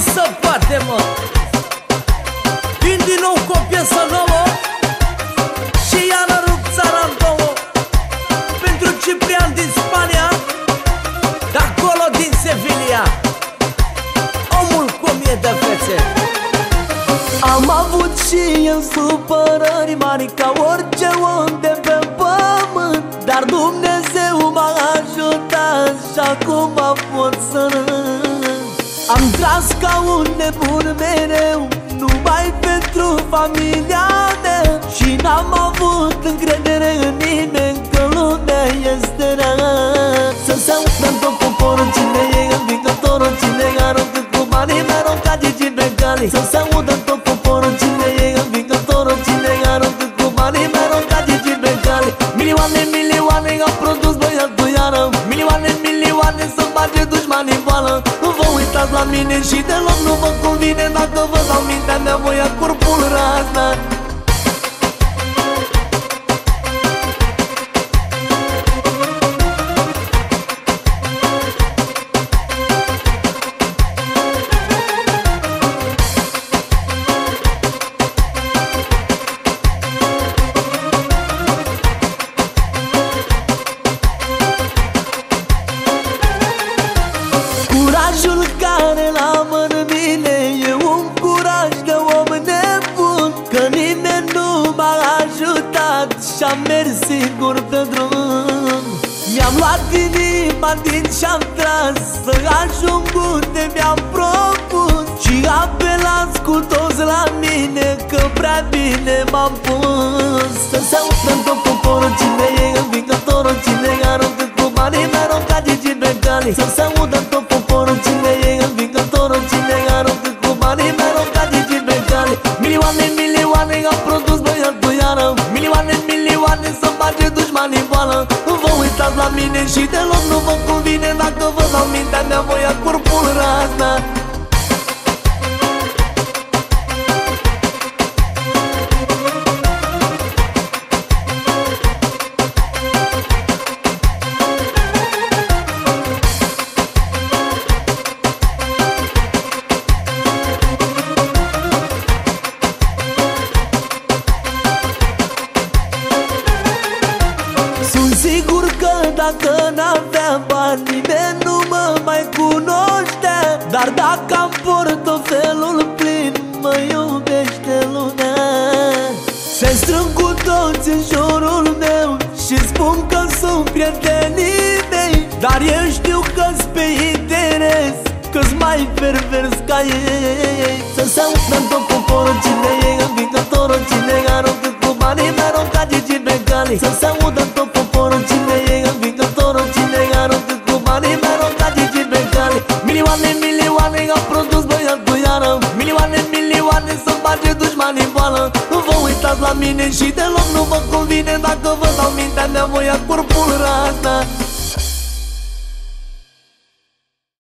cum să bate, mă. Vin din nou cu o piesă nouă Și iară rup țara în două. Pentru Ciprian din Spania dar acolo din Sevilla Omul cum e de fețe. Am avut și eu supărări mari ca orice unde Tras ca un nebun mereu Numai pentru familia mea. Și n-am avut încredere în nimeni Că lumea este rea. Să se audă tot poporul Cine e învingătorul Cine aruncă cu banii Mereu ca Gigi Becali Să se mine și deloc nu vă convine. Dacă vă dau mintea mea, voi ia corpul razna Curajul care l-am în mine E un curaj de om nebun Că nimeni nu m-a ajutat Și-am mers singur pe drum. Mi-am luat inima din și-am tras Să ajung unde mi-am propus Și apelați cu toți la mine Că prea bine m-am pus. Să se audă tot poporul și deloc nu vă convine Dacă vă dau mintea mea, voi că dacă n-aveam bani Nimeni nu mă mai cunoștea Dar dacă am portofelul plin Mă iubește lumea. Se strâng cu toți în jurul meu Și spun că sunt prietenii mei. Dar eu știu că-s pe interes Că-s mai pervers ca ei. Să se audă tot poporul Cine e învingătorul Cine aruncă cu banii Mereu ca Gigi Becali Să se audă la mine și deloc nu vă convine Dacă vă dau mintea mea voi ia corpul razna